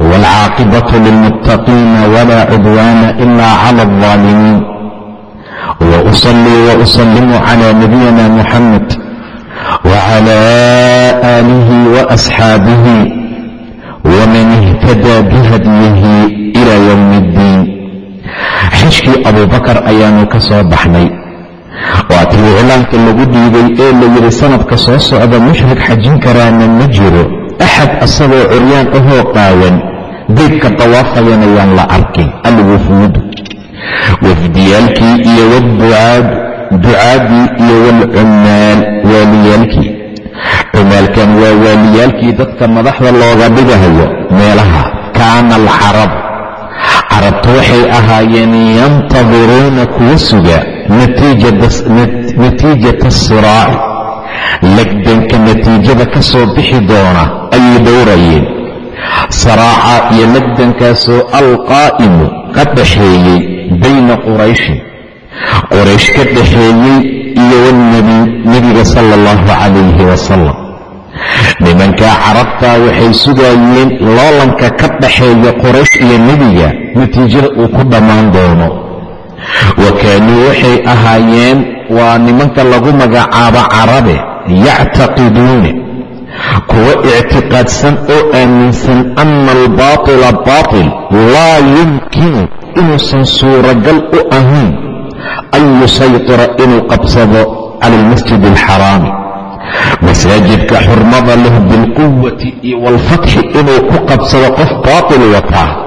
والعاقبة للمتقين ولا عدوان إلا على الظالمين وأصلي وأسلم على نبينا محمد وعلى آله وأصحابه ومن اهتدى بهديه إلى يوم الدين xishkii abubakar ayaanu ka soo baxnay waatii iclaanka lagu dhiibay ee la yidhi sanadka soo socda mushrik xajin karaana ma jiro axad asagoo curyaan ahoo qaawan beydka dawaafayana yaan la arkin alwufuudu wafdiyaalkii iyo ducaadii iyo walcummaal waaliyaalkii cumaalkan waa waaliyaalkii dadka madaxda looga dhigahayo meelaha kaana alcarab carabtu waxay ahaayeen yantadiruuna kuwa suga natiijata asiraaci legdanka natiijada ka soo bixi doona ayay dhowrayeen. Saraaca iyo legdankaasoo alqaa'imu ka dhaxeeyey bayna qurayshin. Quraysh ka dhaxeeyey iyo walnebiga sala allahu calayhi wasalam nimankaa carabtaa waxay sugaayeen loolanka ka dhaxeeya quraysh iyo nebiga natiijada uu ku dhammaan doono wa kaanuu waxay ahaayeen waa nimanka lagu magacaabo carabe yactaqiduuna kuwa ictiqaadsan oo aaminsan ana albaatila baatil laa yumkinu inuusan suuragal u ahayn an yusaytira inuu qabsado cala almasjid alxaraami masaajidka xurmada leh bilquwati iyo walfatxi inuu ku qabsado qof baatil wataa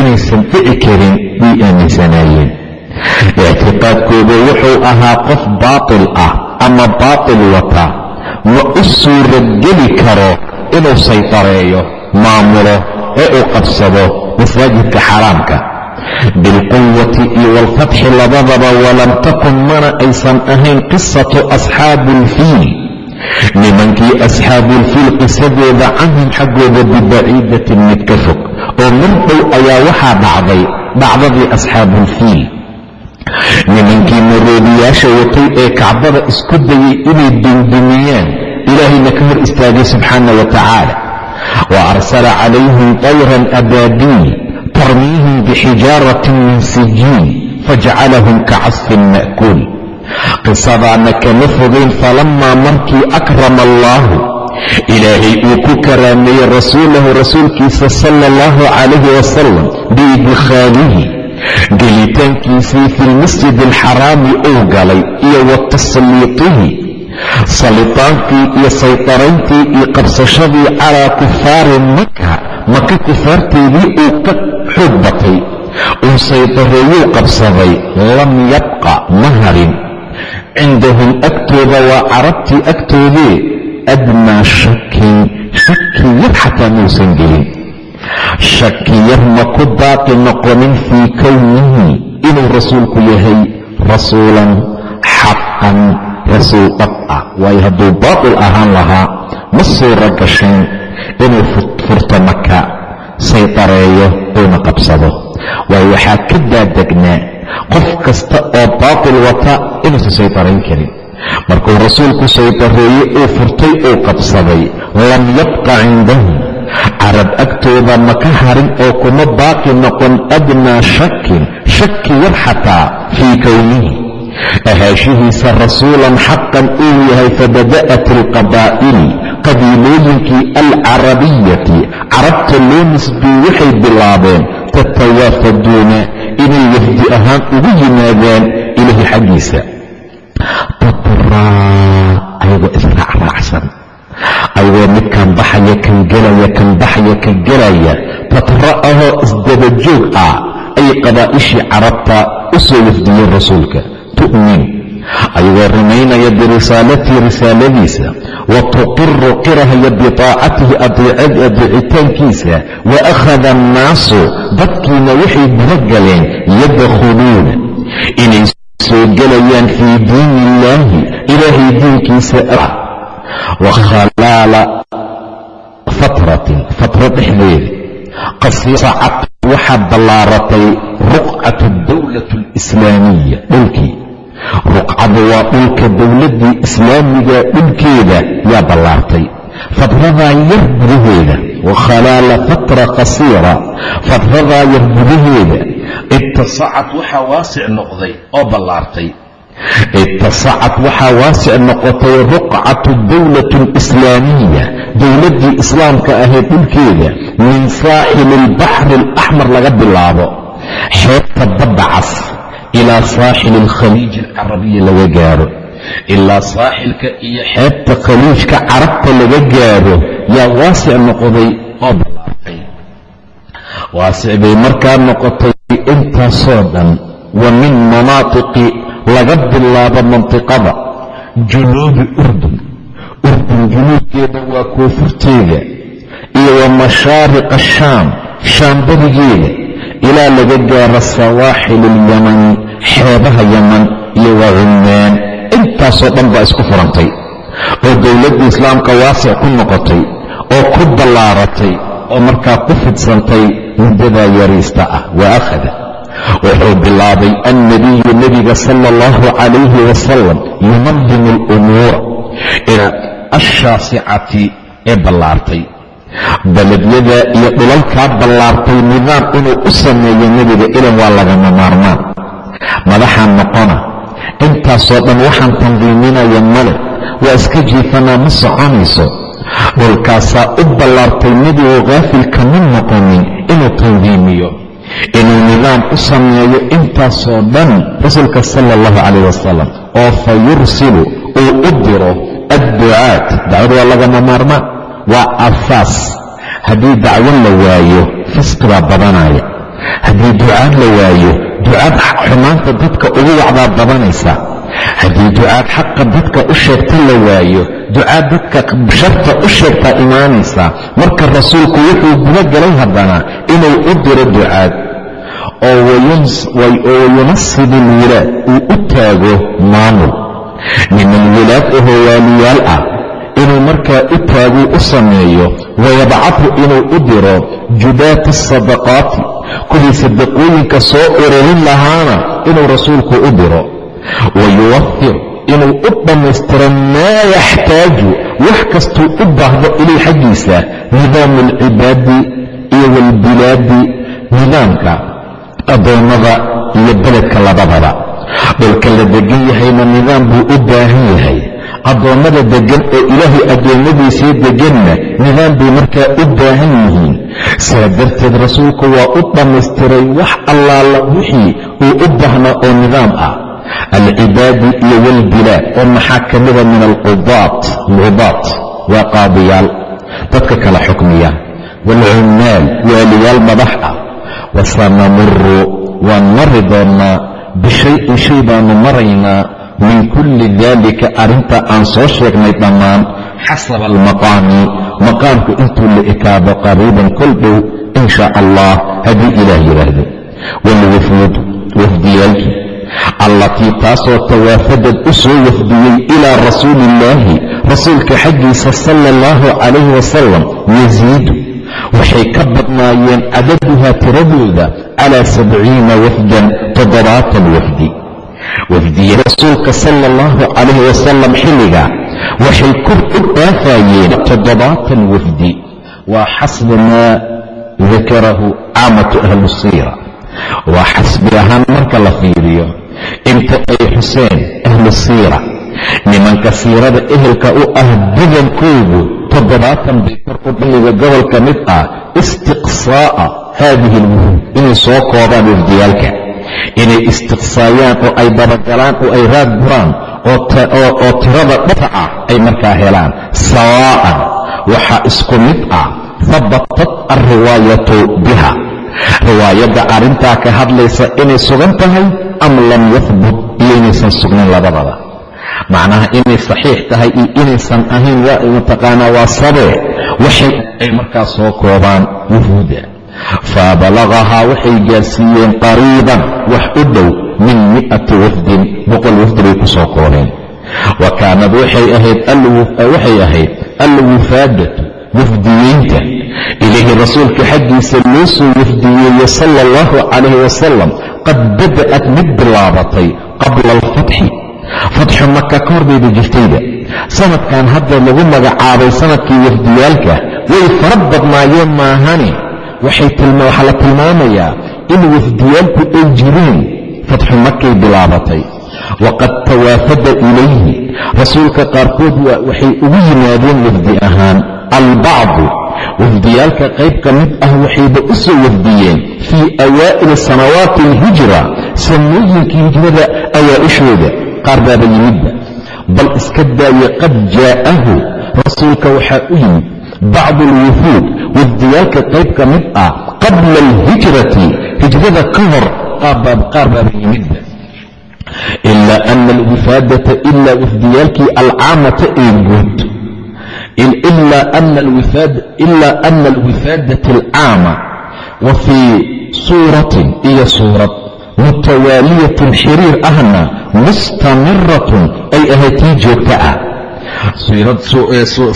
inaysan dhici karin way aaminsanaayeen ictiqaadkoodu wuxuu ahaa qof baatil ah ama baatil wata. Ma u suurageli karo inuu saytareeyo maamulo ee uu qabsado masaajidka xaraamka. Bilquwati iyo walfatxi labadaba walam takun mana aysan ahayn qisatu asxaabi ilfiil nimankii asxaabuulfiil qisadeeda canhum xaggooda bibaciidatin mid ka fog oo mar dhow ayaa waxaa dhacday dhacdadii asxaabuulfiil nimankii maroodiyaasha watay ee kacbada isku dayay inay dundumiyaan ilaahayna ka hor istaagay subxaana wa tacaala. Wa arsala calayhim tayran abaabiil tarmiihim bixijaaratin min sijiin fajcalahum kacasfin ma'kuul. Qisadaana kama fogayn falamaa markii akrama allaahu ilaahay uu ku karaameeyey rasuulahu rasuulkiisa sala allahu calayhi wasalam biidkhaalihi gelitaankiisii fi lmasjid alxaraami uu galay iyo wa tasliitihi. Salitaankii iyo saytarayntii iyo qabsashadii calaa kufaari maka maka kufaarteedii uu ka xoog batay. Uu saytareeyuu qabsaday lam yabqa ma harin. Cindahum agtooda waa carabtii agtoodee adnaa shakin shaki yar xataa muusan gelin shaki yar ma ku baaqi noqonin fii kownihi inuu rasuulku yahay rasuulan xaqan rasuul dhab ah waayo hadduu baatil ahaan lahaa ma suura gashayn inuu furto maka saytareeyo uuna qabsado waayo waxaa ka daadegnaa qof kasta oo baatil wata inuusan saytarayn karin markuu rasuulku saytareeye uu furtay uu qabsaday lam yabqa cindahum. Carab agtooda ma ka harin oo kuma baaqi noqon adnaa shakin shaki yar xataa fii kownihi ahaashihiisa rasuulan xaqan uu yahay fabada'at alqabaa'il qabiilooyinkii alcarabiyati carabta loo nisbiyey waxay bilaabeen tatawaafaduuna inay wafdi ahaan ugu yimaadaan ilaahi xaggiisa tatraa ayagoo israacraacsan ayagoo midkan baxaya kan gelaya kan baxaya kan gelaya tatra ahoo isdabajoog ah ayay qabaa'ishii carabta u soo wafdiyeen rasuulka. Tu'min. Ayagoo rumaynaya birisaalatihi risaaladiisa wa tuqiru qirahaya bitaacatihi adeecitaankiisa wa akhada annaasu dadkiina waxay guda galeen yadkhuluuna soo gelayaan fii diini illaahi ilaahay diinkiisa ah. Wa khalaala fatratin fatro dhexdeeda. Qasacad waxaa ballaaratay ruqcatu dawlatu alislaamiya dhulkii. Ruqcadu waa dhulka dowladdii islaamiga dhulkeeda yaa ballaartay. Fatradaa yar gudaheeda wa khalaala fatra qasiira fatradaa yar gudaheeda ittasacad waxaa waasic noqday oo ballaartay ittasacad waxaa waasic noqotay ruqcatu dawlatu alislaamiya dowladdii islaamka ahayd dhulkeeda min saaxili albaxri alaxmar laga bilaabo xeebta badda cas ilaa saaxili alkhaliij alcarabiya laga gaaro ilaa saaxilka iyo xeebta khaliijka carabta laga gaaro yaa waasic noqday oo ballaartay waasic bay markaa noqotay intaasoo dhan wa min manaatiqi laga bilaabo mantiqada junuubi urdun. Urdun junuubkeeda waa koonfurteeda iyo wa mashaariqa shaam shaam barigeeda ilaa laga gaaro sawaaxil alyamani xeebaha yaman iyo wa cummaan intaasoo dhan baa isku furantay oo dowladda islaamka waasic ku noqotay oo ku ballaaratay oo markaa ku fidsantay muddadaa yariista ah. Wa akhada. Wuxuu bilaabay annabiyu nebiga sala allahu calayhi wasalam yunadimu alumuura ilaa ashaasicati ee ballaartay. Beledyada iyo dhulalkaa ballaartay nidaam inuu u sameeyo nebiga ilan waa lagama maarmaan. Madaxaan noqona intaasoo dhan waxaan tandiiminaya male waa iska jiifanaa ma soconayso. Dhulkaasaa u ballaartay nebigu kaafilka ma noqonin inuu tandiimiyo inuu nidaam u sameeyo intaasoo dhan rasuulka sala allahu calayh wasalam oo fa yursilu uu u diro adducaat dacwad waa lagama maarmaan waa asaas haddii dacwo la waayo fisqibaa badanaya haddii ducaad la waayo ducaad xumaanta dadka ugu wacdaa badanaysa haddii ducaad xaqa dadka u sheegta la waayo ducaad dadka sharta u sheegtaa imaanaysaa marka rasuulku wuxuu guda galay haddana inuu u diro ducaad. Oo wayunasib alwilaad uu u taago maamul. Niman wilaad ahoo waaliyaal ah inuu markaa u taaguu u sameeyo wayabcahu inuu u diro jubaata asadaqaati kuwii sadaqooyinka soo ururin lahaana inuu rasuulku u diro. Wayuwafir inuu u dhammaystiro maa yaxtaaju wax kastuu u baahdo ilay xaggiisa nidaamu alcibaadi iyo waalbilaadi nidaamka addoommada iyo beledka labadaba. Dhulka la degan yahayna nidaam buu u baahan yahay addoommada deggan oo ilaahay addoommadiisii deganna nidaam bay markaa u baahan yihiin. Saa darteed rasuulku waa u dhammaystiray wax allaala wixii uu u baahnaa oo nidaam ah. Alcibaadi iyo walbilaad oo maxaa ka mida min alqudaat? Alqudaat waa qaadiyaal. Dadka kala xukmiya. Waalcummaal waaliyaal madax ah. Wasanamuru waan mari doonnaa. Bishayin shay baanu maraynaa min kulli daalika arrinta aan soo sheegnay dhammaan xasaba almaqaami maqaamku intuu la ekaado qariiban kol dhow in shaa allah haddii ilaah yidhaahdo. Waalwufuud wafdiyaalkii allatii taasoo tawaafadad u soo wafdiyey ilaa rasuuli illaahi rasuulka xaggiisa sala allahu calayhi wasalam yasiidu waxay ka badnaayeen cadaduhaa tiradooda calaa sabciina wafdan toddobaatan wafdi wafdiye rasuulka sala allahu calayhi wasalam xilliga waxay kor u dhaafayeen toddobaatan wafdi. Waa xasbu maa dakarahu caamatu ahlu siira. Waa xasbi ahaan marka la fiiriyo inta ay xuseen ahlu siira nimanka siirada ehelka u ah badankoodu toddobaatan bay kor u xilliga gobol ka mid ah istiqsaa'a haadihi alwuhuud inay soo koobaan wafdiyaalka inay istiqsaayaan oo ay dabagalaan oo ay raad guraan oo tirada dhata ah ay markaa helaan. Sawaa'an waxaa isku mid ah habatat alriwaayatu biha. Riwaayadda arrintaa ka hadlaysa inay sugan tahay am lam yahbut iyo inaysan sugnayn labadaba. Macnaha inay saxiix tahay iyo inaysan ahayn mataqaanaa waa sabee waxay ay markaa soo koobaan wufuuda fabalagahaa waxay gaarsiiyeen qariiban wax u dhow min mi'ati wafdin boqol wafdi bay ku soo koobeen wa kaanad waxay ahayd alwufaadatu wafdiyeynta ilayhi rasuulka xaggiisa loo soo wafdiyeeye sala allahu calayhi wasalam qad bada'at mid bilaabatay qabla alfatxi fatxu maka ka hor bayba jirtayba sanadkan hadda lagu magacaabay sannadkii wafdiyaalka way fara badnaayeen maahane waxaa la tilmaamayaa in wafdiyaalku ay jireen fatxu makay bilaabatay. Waqad tawaafada ilayhi. Rasuulka qaarkood waxay ugu yimaadeen wafdi ahaan. Albacdu wafdiyaalka qayb ka mid ah waxayba u soo wafdiyeen fii awaa'ili sanawaati alhijra sanooyinkii hijrada awaa'ishooda qaar baaba yimidba bal iska daaye qad jaa'ahu rasuulka waxaa u yimid bacdu alwufuud wafdiyaalka qayb ka mid ah qabla alhijrati hijrada ka hor qaar baaba yimidba ilaa ana alwifaadata ilaa wafdiyaalkii alcaamata ee guud ilaa ana alwifaadata alcaama wa fii suuratin iyo suurad mutawaaliyatin xiriir ahna mustamiratun ay ahayd tii joogta ah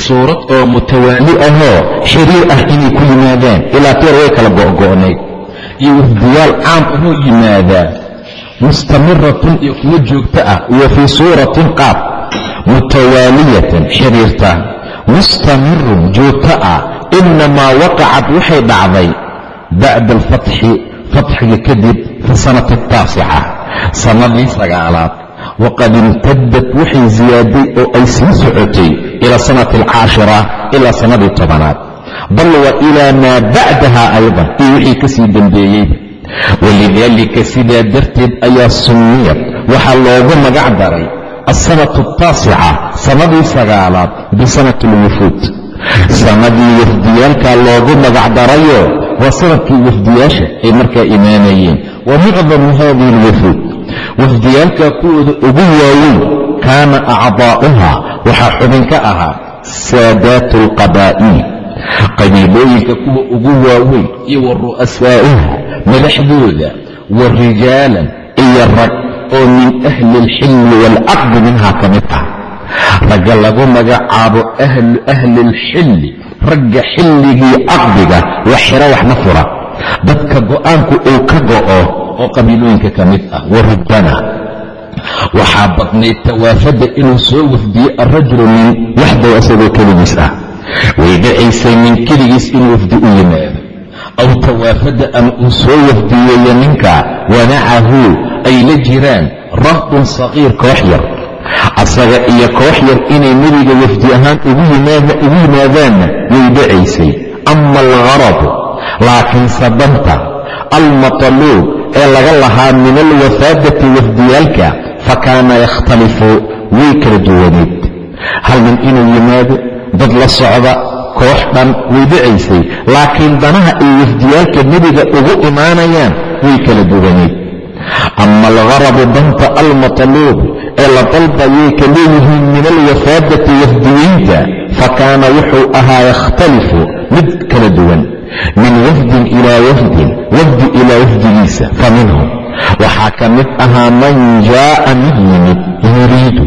suurad oo mutawaali ahoo xiriir ah inay ku yimaadaan. Ilaa teer way kala go'go'nayd. Iyo wafdiyaal caam ahoo yimaadaa mustamiratun iyo kuwo joogto ah wa fii suuratin qaab mutawaaliyatan xiriirta. Mustamirun joogto ah inamaa waqacad waxay dhacday bacda alfatxi fatxiga kadib fi sanati ataasica sannadii sagaalaad waqad imtadad waxay ziyaaday oo ay sii socotay ila sanati alcaashira ilaa sannadii tobanaad bal wa ilaa maa bacdaha aydan iyo wixii ka sii dembeeyeyba sidaa darteed ayaa summiyad waxaa loogu magac daray alsanatu ataasica sannadii sagaalaad bisanati alwufuud sannadii wafdiyaalkaa loogu magac darayo waa sannadkii wafdiyaasha ay markaa imaanayeen wa mucdamu hadihi alwufuud wafdiyaalkaa kuwooda ugu waaweyn kaana acdaa'uha waxaa xubin ka ahaa saadaatu alqabaa'il qabiilooyinka kuwa ugu waaweyn iyo wa ru'asaa'uha madaxdooda wa rijaalan iyo rag oo min ahli alxilli waalcaqdi minhaa ka mid ah. Ragga lagu magacaabo ahlu ahli alxilli ragga xilligii caqdiga wax xiro waxna fura dadka go'aanku uu ka go'o oo qabiilooyinka ka mid ah wa rubbana waxaa badnayd tawaafadda inuu soo wafdiye arajulu nin waxdow asagoo keligiis ah. Way dhacaysay nin keligiis inuu wafdi u yimaado. Aw tawaafadda ama uu soo wafdiyeeyo ninka wanacahu ay la jiraan rahdun saqiir koox yar. Asaga iyo koox yar inay nebiga wafdi ahaan ugu yimaadaanna way dhacaysay. Ama algaradu laakiin sabanta almatluub ee laga lahaa min alwafaadati wafdiyaalka fa kaana yakhtalifu way kala duwaneed hal nin inuu yimaado dad la socda koox dhan way dhacaysay laakiin danaha ay wafdiyaalka nebiga ugu imaanayaan way kala duwaneed ama algaradu danta almatluub ee la dalbayay ka leeyihiin min alwafaadati wafdiyeynta fa kaana wuxuu ahaa yakhtalifu mid kala duwan min wafdin ilaa wafdin wafdi ilaa wafdigiisa fa minhum. Waxaa ka mid ahaa man jaa'a mid yimid yuriidu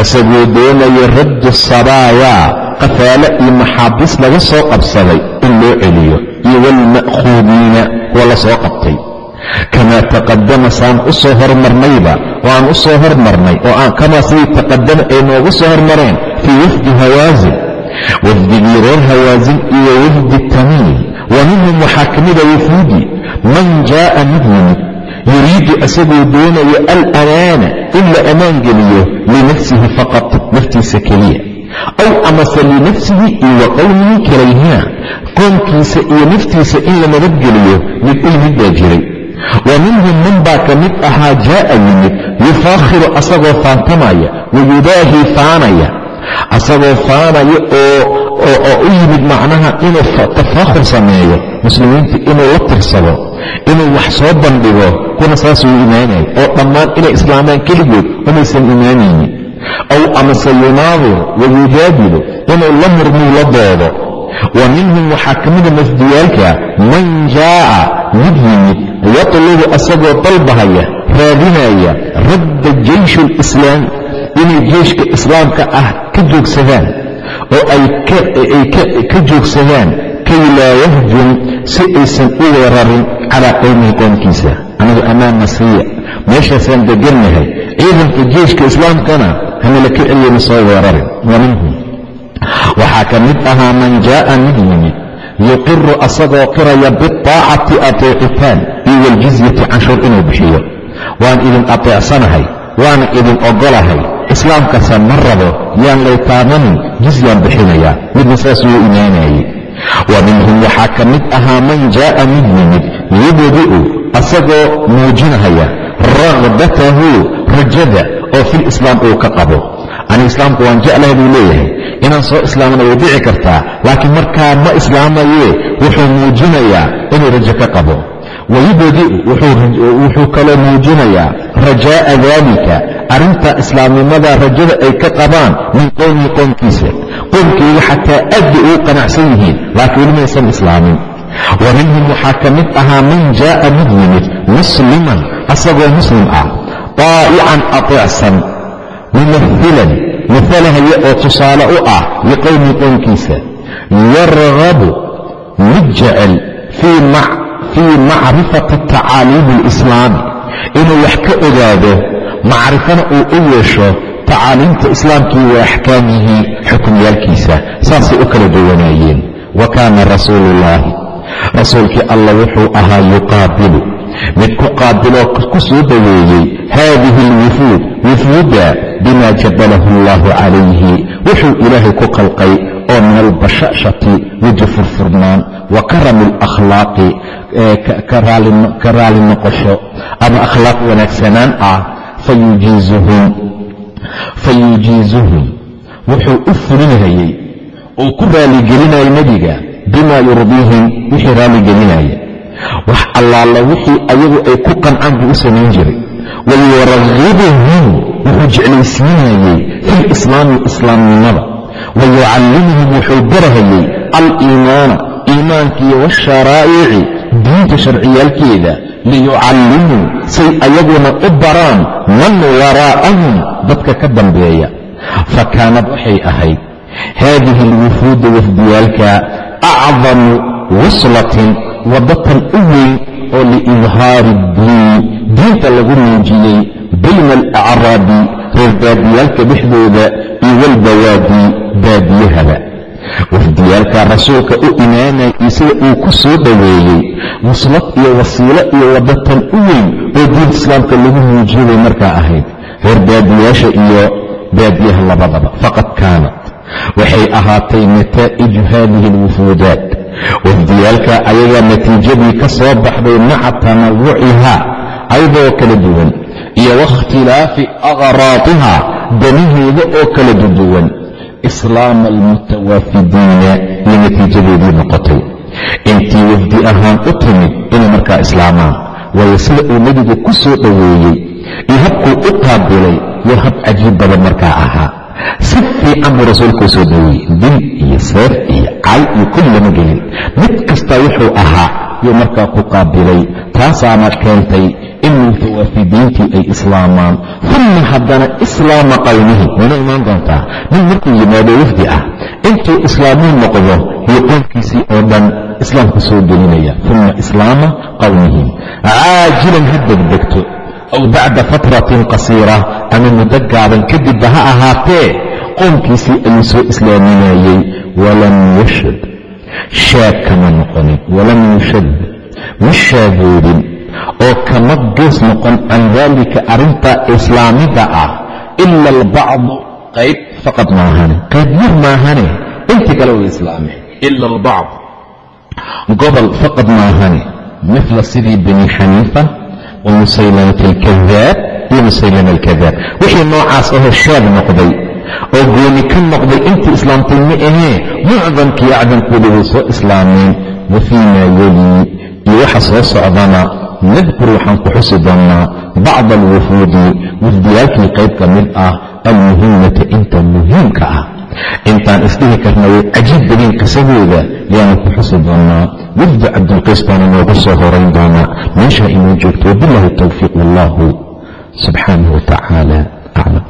asagoo doonaya raddu sabaayaa qafaale iyo maxaabiis laga soo qabsaday in loo celiyo iyo waalma'khuudiina kuwa la soo qabtay. Kamaa taqadama saan u soo hormarnayba oo aan u soo hormarnay oo kamaa sidii taqadama ay noogu soo hormareen fii wafdi hawaasin. Wafdigii reer hawaasin iyo wafdi tamiim wa minhum waxaa ka mida wufuudi man jaa'a mid yimid yuriidu asagoo doonaya alamaana in la ammaan geliyo linafsihi faqat naftiisa keliya. Aw amase linafsihi iyo wa qowmihi kalayhina qoomkiisa iyo naftiisa in la nabadgeliyo mid u yimid baa jiray. Wa minhum man baa ka mid ahaa jaa'a yimid yufaakhiru asagoo faantamaya wayudaahii faanaya asagoo faanaya oo u yimid macnaha inuu tafaakhur sameeyo muslimiinta inuu la tirsado inuu wax soo bandhigo kuna saasuu imaanay oo dhammaan inay islaamaan keligood umaysan imaanaynin. Ow amase yunaadir wayujaadilu inuu la murmuu la doodo. Wa minhum waxaa ka mida masdiyaalka man jaa'a mid yimid yatlubu asagoo dalbahaya raadinaya radda jeysh lislaam inay jeyshka islaamka ah ka joogsadaan oo ay ka joogsadaan kay laa yahjum si aysan u weerarin calaa qowmihi qoomkiisa anagu ammaanna siiya meeshaasaan degannahay ciidanka jeyshka islaamkana hanala ka celiyana soo weerarin wa minhum. Waxaa ka mid ahaa man jaa'a mid yimid yuqiru asagoo qiraya biaacati ateecitaan iyo waljizyati canshuur inuu bixiyo. Waan idin ateecsanahay waana idin ogolahay islaamkasa ma rabo yaan lay taamanin jizyaan bixinayaa midna saas wuu imaanayey wa minhum waxaa ka mid ahaa man jaa'a mid yimid yubdi'u asagoo muujinahaya ragbatahu rajada oo fil islaam uu ka qabo. Ani islaamku waan jeclahay buu leeyahay inaan soo islaamna way dhici kartaa laakiin markaa ma islaamayee wuxuu muujinayaa inuu rajo ka qabo. Wayubdi'u wuxuu kaloo muujinayaa rajaa'a daalika arrinta islaamnimada rajada ay ka qabaan min qowmihi qoomkiisa qoomkeyga xataa bay ugu qanacsan yihiin laakiin weli maysan islaamin. Wa minhum waxaa ka mid ahaa man jaa'a mid yimid musliman asagoo muslim ah daa'ican ateecsan mumahilan mahalahaya oo tusaale u ah liqowmi qoomkiisa yargabu mid jecel fii macrifati tacaaliimi alislaami inuu wax ka ogaado macrifana uu u yeesho tacaaliimta islaamkii wa axkaamihi xukumyaalkiisa saasay u kala duwanaayeen. Wa kaana rasuulu ullaahi rasuulkii allah wuxuu ahaa yuqaabilu mid ku qaabiloo ku soo dhoweeyey haadihi alwufuud wufuudda bima jabalahu allahu calayhi wuxuu ilaahay ku qalqay oo min albashashati weji furfurnaan wa karami alakhlaaqi ka raali noqosho ama akhlaaq wanaagsanaan ah fayujiizuhum wuxuu u fulinayey uu ku raaligelinaya nebiga bima yurdiihim wixii raaligelinaya wax allaala wixii ayagu ay ku qancaan buu u samayn jiray. wayuragibuhum wuxuu jeclaysiinayey fi lislaami islaamnimada. wayucallimuhum wuxuu barahayey aliimaana iimaankiiyo washaraa'ici diinta sharciyaalkeeda liyucallimuu say ayaguna u baraan man waraa'ahum dadka ka dambeeya fa kaanad waxay ahayd haadihi alwufuuda wafdiyaalka acdamu waslatin waddatan u weyn oo liidhaari diin diinta lagu muujiyey bayna alacraabi reer baadiyaalka dhexdooda iyo walbawaadi baadiyahaba wafdiyaalka rasuulka u imaanaya iyo sida uu ku soo dhoweeyey muslad iyo wasiilo iyo waddatan u weyn oo diinta islaamka lagu muujiyay bay markaa ahayd. Reer baadiyaasha iyo baadiyaha labadaba faqad kaanat. Waxay ahaatay nataa'iju haadihi alwufuudaat wafdiyaalka ayagaa natiijadii ka soo baxday maca tanawucihaa ayadoo kala duwan iyo waاkhtilaafi aqraatiha danaheeda oo kala duduwan islaama almutawaafidiina iyo natiijadeedii noqotay. Intii wafdi ahaan u timid inay markaa islaamaan waayo sida uu nebigu ku soo dhoweeyey iyo habkuu u qaabilay yo hab cajiib badan markaa ahaa. Si fiican buu rasuulkuu soo dhoweeyey dil iyo seef iyo cay iyo kulli lama gelin. Mid kasta wuxuu ahaa yuu markaa ku qaabilay taasaana keentay in mutawaafidiintii ay islaamaan. Uma haddana islaama qowmihi wayna imaan doontaa nin markuu yimaado wafdi ah intuu islaamuu noqdo iyo qoomkiisii oo dhan islaamka soo gelinaya. Uma islaama qowmihi caajilan ha degdegto aw bacda fatratin qasiira ama muddo gaaban kadibba ha ahaatee qoomkiisii ayuu soo islaaminayey walam yashad shaag kama noqonin walam yushad ma shaagoodin oo kama gees noqon can daalika arrinta islaamida ah ila albacdu qayb faqad maahane qayb yar maahane intii kale way islaameen ila albacd gobol faqad maahane mila sidii bani xaniifa wa musaylamata alkadaab iyo musaylama alkadaab wixii noocaas ahoo shaag noqday oo gooni ka noqday intii islaamtay ma ahee mucdamkii acdamkooda way soo islaameen wa fii maa yelii iyo waxa soo socdana nadkur waxaan ku xusi doonnaa bacda alwufuudi wufdiyaalkii qayb ka mid ah almuhimata inta muhiimka ah. Intaan isdhihi karna way cajiib bagiin qisadooda yaanu ku xusi doonnaa wafdi cabdulqiis baana noogu soo horayn doonaa. Meeshaa inoo joogto wabilahi towfiiq wallahu